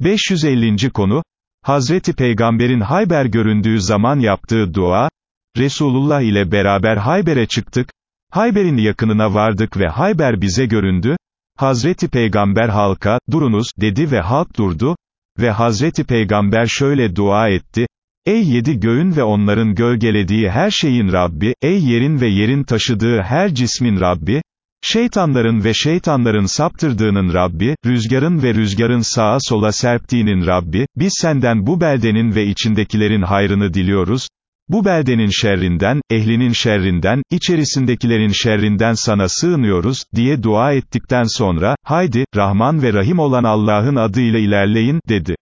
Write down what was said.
550. konu, Hazreti Peygamber'in Hayber göründüğü zaman yaptığı dua, Resulullah ile beraber Hayber'e çıktık, Hayber'in yakınına vardık ve Hayber bize göründü, Hazreti Peygamber halka, durunuz, dedi ve halk durdu, ve Hazreti Peygamber şöyle dua etti, Ey yedi göğün ve onların gölgelediği her şeyin Rabbi, ey yerin ve yerin taşıdığı her cismin Rabbi, şeytanların ve şeytanların saptırdığının Rabbi, rüzgarın ve rüzgarın sağa sola serptiğinin Rabbi, biz senden bu beldenin ve içindekilerin hayrını diliyoruz, bu beldenin şerrinden, ehlinin şerrinden, içerisindekilerin şerrinden sana sığınıyoruz, diye dua ettikten sonra, haydi, Rahman ve Rahim olan Allah'ın adıyla ilerleyin, dedi.